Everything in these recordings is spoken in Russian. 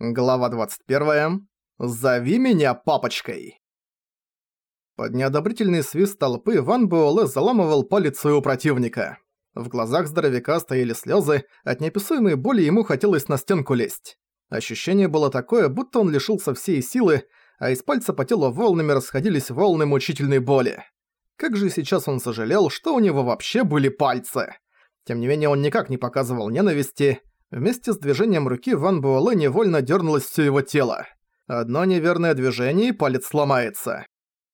Глава 21. «Зови меня папочкой!» Под неодобрительный свист толпы Ван Буэлэ заламывал палец своего противника. В глазах здоровяка стояли слезы, от неописуемой боли ему хотелось на стенку лезть. Ощущение было такое, будто он лишился всей силы, а из пальца по телу волнами расходились волны мучительной боли. Как же сейчас он сожалел, что у него вообще были пальцы. Тем не менее он никак не показывал ненависти, Вместе с движением руки Ван Буэлэ невольно дернулось все его тело. Одно неверное движение, и палец сломается.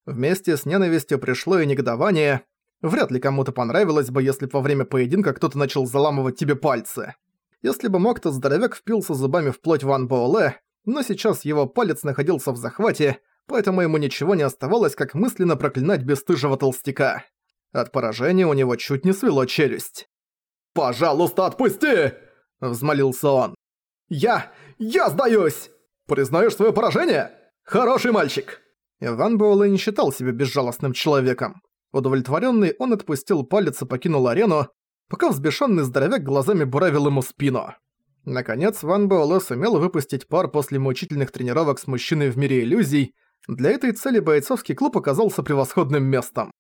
Вместе с ненавистью пришло и негодование. Вряд ли кому-то понравилось бы, если бы во время поединка кто-то начал заламывать тебе пальцы. Если бы мог, то здоровяк впился зубами в плоть Ван Буэлэ, но сейчас его палец находился в захвате, поэтому ему ничего не оставалось, как мысленно проклинать бесстыжего толстяка. От поражения у него чуть не свело челюсть. «Пожалуйста, отпусти!» Взмолился он. «Я... я сдаюсь! Признаешь свое поражение? Хороший мальчик!» Иван Буэлэ не считал себя безжалостным человеком. Удовлетворенный, он отпустил палец и покинул арену, пока взбешенный здоровяк глазами буравил ему спину. Наконец, Ван Буэлэ сумел выпустить пар после мучительных тренировок с мужчиной в мире иллюзий. Для этой цели бойцовский клуб оказался превосходным местом.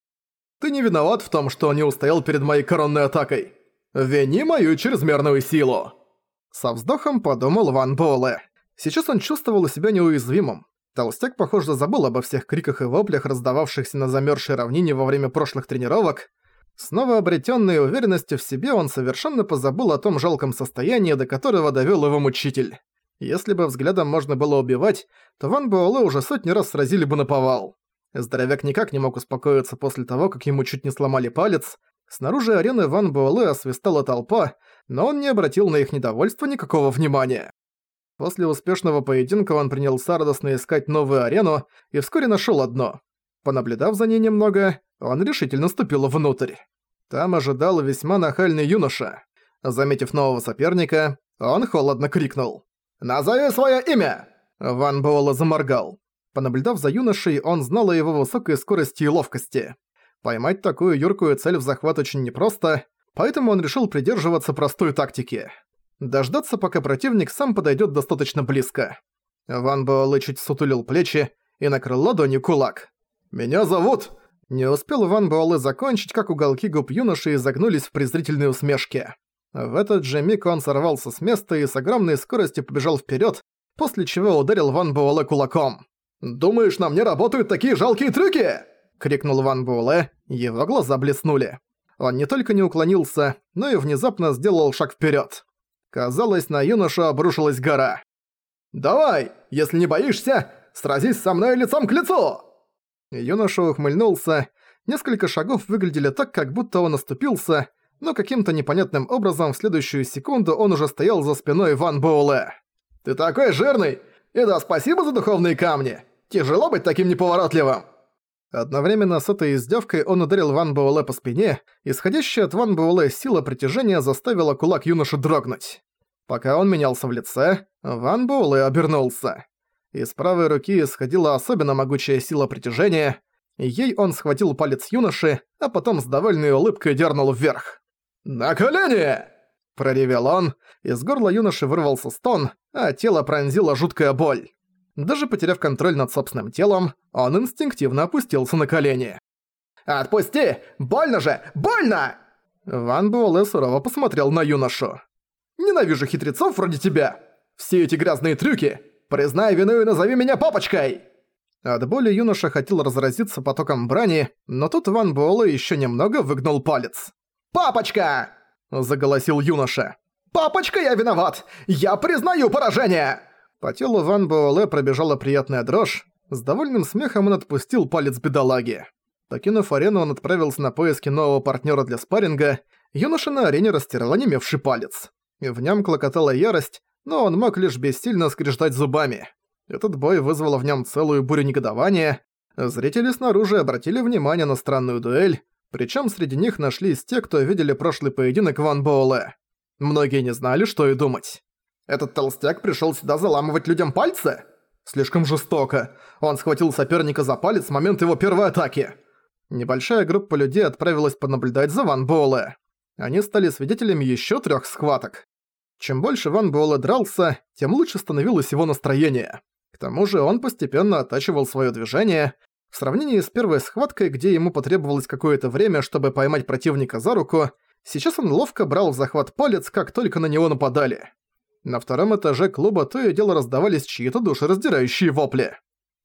«Ты не виноват в том, что не устоял перед моей коронной атакой. «Вини мою чрезмерную силу!» Со вздохом подумал Ван Боле. Сейчас он чувствовал себя неуязвимым. Толстяк, похоже, забыл обо всех криках и воплях, раздававшихся на замёрзшей равнине во время прошлых тренировок. Снова обретённой уверенностью в себе, он совершенно позабыл о том жалком состоянии, до которого довёл его мучитель. Если бы взглядом можно было убивать, то Ван Боле уже сотни раз сразили бы на повал. Здоровяк никак не мог успокоиться после того, как ему чуть не сломали палец, Снаружи арены Ван Буэлэ освистала толпа, но он не обратил на их недовольство никакого внимания. После успешного поединка он принялся радостно искать новую арену и вскоре нашел одно. Понаблюдав за ней немного, он решительно ступил внутрь. Там ожидал весьма нахальный юноша. Заметив нового соперника, он холодно крикнул. «Назови свое имя!» Ван Буэлла заморгал. Понаблюдав за юношей, он знал о его высокой скорости и ловкости. Поймать такую юркую цель в захват очень непросто, поэтому он решил придерживаться простой тактики. Дождаться, пока противник сам подойдет достаточно близко. Ван Буэлэ чуть сутулил плечи и накрыл ладонью кулак. «Меня зовут...» Не успел Ван Буэлэ закончить, как уголки губ юноши изогнулись в презрительной усмешке. В этот же миг он сорвался с места и с огромной скоростью побежал вперед, после чего ударил Ван Буэлэ кулаком. «Думаешь, на мне работают такие жалкие трюки?» — крикнул Ван Буэлэ, его глаза блеснули. Он не только не уклонился, но и внезапно сделал шаг вперед. Казалось, на юношу обрушилась гора. «Давай, если не боишься, сразись со мной лицом к лицу!» Юноша ухмыльнулся. Несколько шагов выглядели так, как будто он оступился, но каким-то непонятным образом в следующую секунду он уже стоял за спиной Ван Боуле. «Ты такой жирный! И да, спасибо за духовные камни! Тяжело быть таким неповоротливым!» Одновременно с этой издевкой он ударил Ван Буэлэ по спине, исходящая от Ван Буэлэ сила притяжения заставила кулак юноши дрогнуть. Пока он менялся в лице, Ван Буэлэ обернулся. Из правой руки исходила особенно могучая сила притяжения, ей он схватил палец юноши, а потом с довольной улыбкой дернул вверх. «На колени!» – проревел он, из горла юноши вырвался стон, а тело пронзила жуткая боль. Даже потеряв контроль над собственным телом, он инстинктивно опустился на колени. «Отпусти! Больно же! Больно!» Ван Буэлэ сурово посмотрел на юношу. «Ненавижу хитрецов вроде тебя! Все эти грязные трюки! Признай вину и назови меня папочкой!» От боли юноша хотел разразиться потоком брани, но тут Ван Буэлэ еще немного выгнул палец. «Папочка!» – заголосил юноша. «Папочка, я виноват! Я признаю поражение!» По телу Ван Буэлэ пробежала приятная дрожь. С довольным смехом он отпустил палец бедолаги. Покинув арену, он отправился на поиски нового партнера для спарринга. Юноша на арене растирал онемевший палец. В нем клокотала ярость, но он мог лишь бессильно скрежетать зубами. Этот бой вызвал в нем целую бурю негодования. Зрители снаружи обратили внимание на странную дуэль, причем среди них нашлись те, кто видели прошлый поединок Ван Боуле. Многие не знали, что и думать. Этот толстяк пришел сюда заламывать людям пальцы? Слишком жестоко. Он схватил соперника за палец в момент его первой атаки. Небольшая группа людей отправилась понаблюдать за Ван Буэлэ. Они стали свидетелями еще трех схваток. Чем больше Ван Буэлэ дрался, тем лучше становилось его настроение. К тому же он постепенно оттачивал свое движение. В сравнении с первой схваткой, где ему потребовалось какое-то время, чтобы поймать противника за руку, сейчас он ловко брал в захват палец, как только на него нападали. На втором этаже клуба то и дело раздавались чьи-то душераздирающие вопли.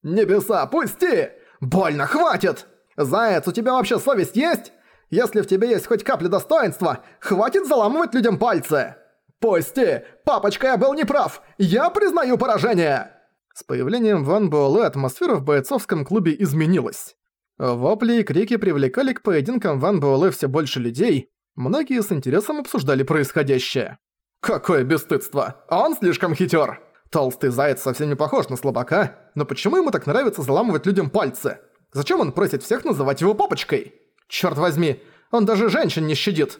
«Небеса, пусти! Больно, хватит! Заяц, у тебя вообще совесть есть? Если в тебе есть хоть капля достоинства, хватит заламывать людям пальцы!» «Пусти! Папочка, я был неправ! Я признаю поражение!» С появлением Ван Буэлэ атмосфера в бойцовском клубе изменилась. Вопли и крики привлекали к поединкам Ван Буэлэ все больше людей, многие с интересом обсуждали происходящее. Какое бесстыдство! А он слишком хитер. Толстый заяц совсем не похож на слабака, но почему ему так нравится заламывать людям пальцы? Зачем он просит всех называть его папочкой? Черт возьми, он даже женщин не щадит.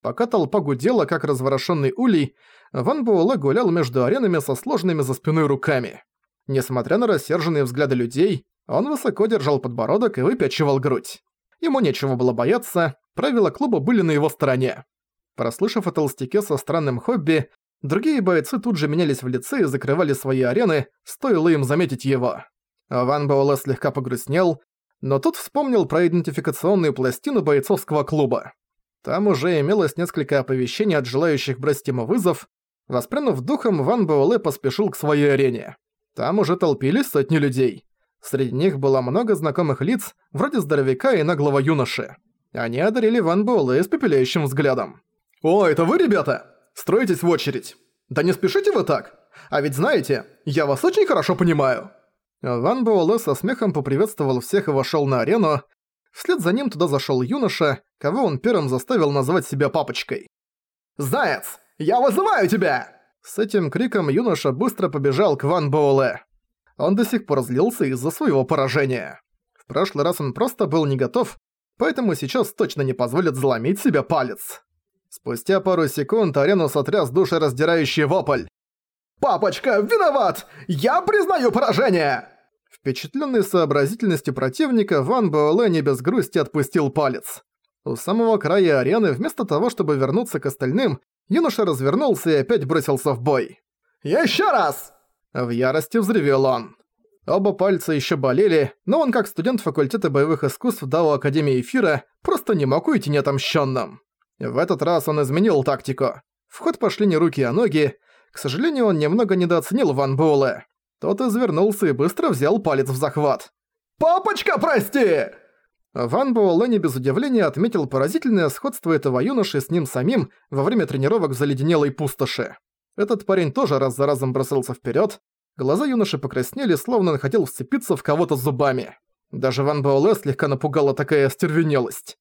Пока толпа гудела, как разворошенный улей, Ван Буэлэ гулял между аренами со сложными за спиной руками. Несмотря на рассерженные взгляды людей, он высоко держал подбородок и выпячивал грудь. Ему нечего было бояться, правила клуба были на его стороне. Прослышав о толстяке со странным хобби, другие бойцы тут же менялись в лице и закрывали свои арены, стоило им заметить его. Ван Боула слегка погрустнел, но тут вспомнил про идентификационную пластину бойцовского клуба. Там уже имелось несколько оповещений от желающих бросить ему вызов. Воспрянув духом, Ван Боуле поспешил к своей арене. Там уже толпились сотни людей. Среди них было много знакомых лиц, вроде здоровяка и наглого юноши. Они одарили Ван Буэлэ испепеляющим взглядом. «О, это вы, ребята? Строитесь в очередь. Да не спешите вы так. А ведь знаете, я вас очень хорошо понимаю». Ван Буэлэ со смехом поприветствовал всех и вошел на арену. Вслед за ним туда зашел юноша, кого он первым заставил назвать себя папочкой. «Заяц, я вызываю тебя!» С этим криком юноша быстро побежал к Ван Буэлэ. Он до сих пор злился из-за своего поражения. В прошлый раз он просто был не готов, поэтому сейчас точно не позволит заломить себе палец. Спустя пару секунд арену сотряс душераздирающий вопль. «Папочка, виноват! Я признаю поражение!» Впечатленный сообразительностью противника, Ван Буэлэ не без грусти отпустил палец. У самого края арены, вместо того, чтобы вернуться к остальным, юноша развернулся и опять бросился в бой. «Ещё раз!» В ярости взревел он. Оба пальца еще болели, но он как студент факультета боевых искусств Дао Академии Эфира просто не мог уйти неотомщённым. В этот раз он изменил тактику. В ход пошли не руки, а ноги. К сожалению, он немного недооценил Ван Буэлэ. Тот извернулся и быстро взял палец в захват. «Папочка, прости!» Ван Буэлэ не без удивления отметил поразительное сходство этого юноши с ним самим во время тренировок в заледенелой пустоши. Этот парень тоже раз за разом бросался вперед. Глаза юноши покраснели, словно он хотел вцепиться в кого-то зубами. Даже Ван Буэлэ слегка напугала такая остервенелость.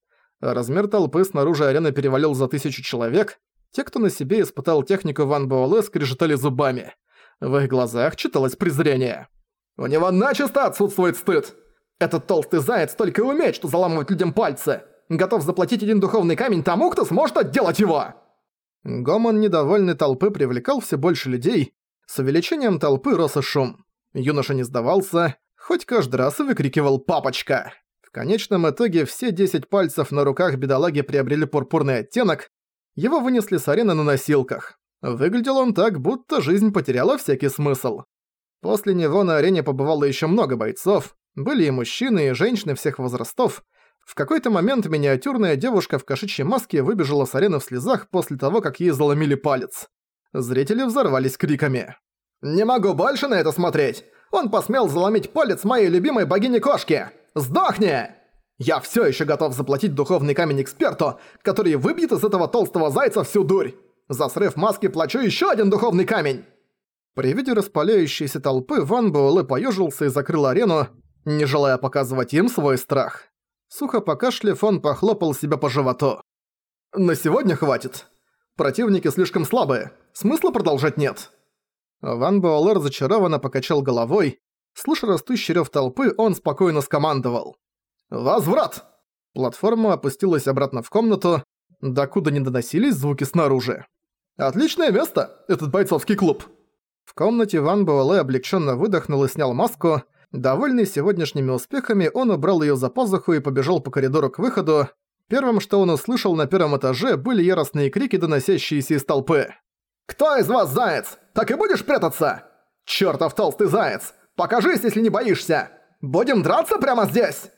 Размер толпы снаружи арены перевалил за тысячу человек. Те, кто на себе испытал технику Ван Буэлэ, скрежетали зубами. В их глазах читалось презрение. «У него начисто отсутствует стыд! Этот толстый заяц только и умеет, что заламывать людям пальцы! Готов заплатить один духовный камень тому, кто сможет отделать его!» Гомон недовольной толпы привлекал все больше людей. С увеличением толпы рос и шум. Юноша не сдавался, хоть каждый раз и выкрикивал «папочка» конечном итоге все 10 пальцев на руках бедолаги приобрели пурпурный оттенок, его вынесли с арены на носилках. Выглядел он так, будто жизнь потеряла всякий смысл. После него на арене побывало еще много бойцов, были и мужчины, и женщины всех возрастов. В какой-то момент миниатюрная девушка в кошачьей маске выбежала с арены в слезах после того, как ей заломили палец. Зрители взорвались криками. «Не могу больше на это смотреть! Он посмел заломить палец моей любимой богини-кошки!» Сдохни!» Я все еще готов заплатить духовный камень эксперту, который выбьет из этого толстого зайца всю дурь. За срыв маски плачу еще один духовный камень. При виде распаляющейся толпы Ван Буэлэ поежился и закрыл арену, не желая показывать им свой страх. Сухо покашляв, он похлопал себя по животу. «На сегодня хватит. Противники слишком слабые. Смысла продолжать нет». Ван Буэлэ разочарованно покачал головой, Слыша растущий рёв толпы, он спокойно скомандовал. «Возврат!» Платформа опустилась обратно в комнату, докуда не доносились звуки снаружи. «Отличное место, этот бойцовский клуб!» В комнате Ван Буэлэ облегченно выдохнул и снял маску. Довольный сегодняшними успехами, он убрал ее за пазуху и побежал по коридору к выходу. Первым, что он услышал на первом этаже, были яростные крики, доносящиеся из толпы. «Кто из вас заяц? Так и будешь прятаться? Чёртов толстый заяц! Покажись, если не боишься! Будем драться прямо здесь!»